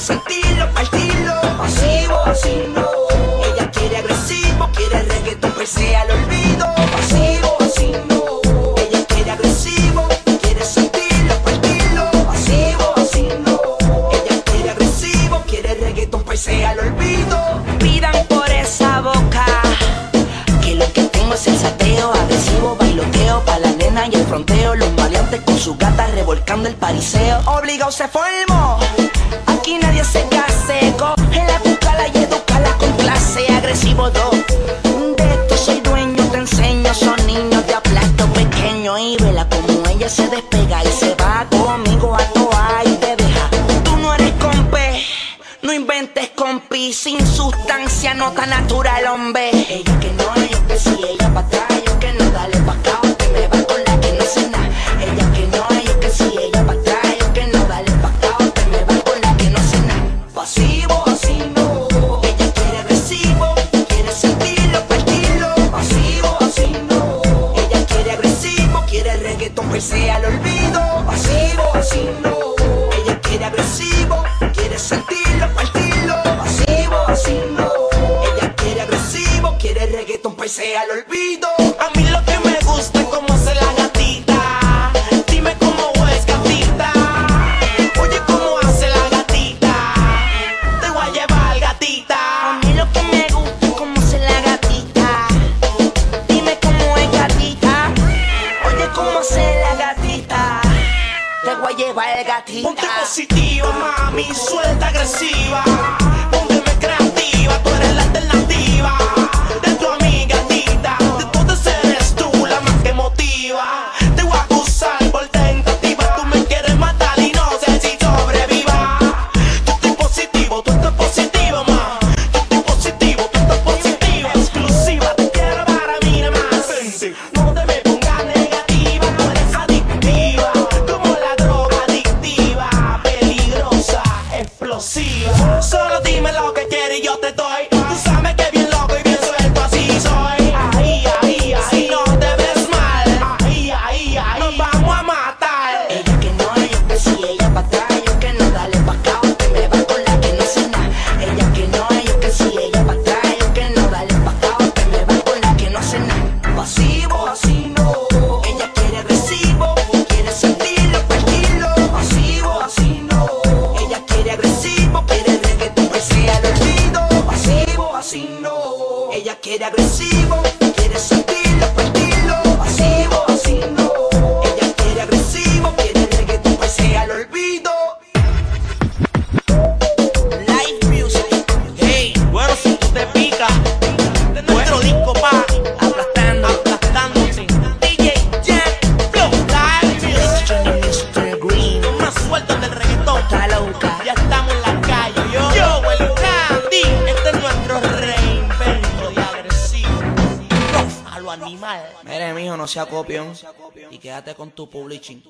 sentirlo, partirlo. Pasivo, así no. Ella quiere agresivo, quiere reggaetón, pese al olvido. Pasivo, así no. Ella quiere agresivo, quiere sentirlo, partirlo. Pasivo, así no. Ella quiere agresivo, quiere reggaetón, pese al olvido. Pidan por esa boca. Que lo que tengo es el sateo agresivo, bailoteo pa' la nena y el fronteo. Los maleantes con sus gatas revolcando el pariseo. Obligado se formó. Aquí nadie se case. Cógela, búscala y educala con clase. Agresivo dos. De esto soy dueño, te enseño. Son niños de aplasto pequeño. Y vela como ella se despega y se va conmigo a toa y te deja. Tú no eres compe. No inventes compi, sin sustancia, no tan natural, hombre. Ella que no, yo que sí, ella pa' atrás, yo que no, dale pa' acá, al olvido. Pasivo, así no. Ella quiere agresivo, quiere sentirlo, partirlo. Pasivo, así no. Ella quiere agresivo, quiere reggaetón, pese al olvido. A mí Ponte positiva, mami, suelta agresiva. Pónteme creativa, tú eres la alternativa. De tu amiga gatita, de todas eres tú la más que motiva. Te voy a acusar por tentativa, tú me quieres matar y no sé si sobreviva. Yo estoy positivo, tú estás positivo, ma. Yo estoy positivo, tú estás positiva. Exclusiva, te quiero para mí nada más. Explosiva. Solo dime lo que quieres y yo te doy. Ella quiere agresivo, Mire, mijo, no sea copión y quédate con tu publishing.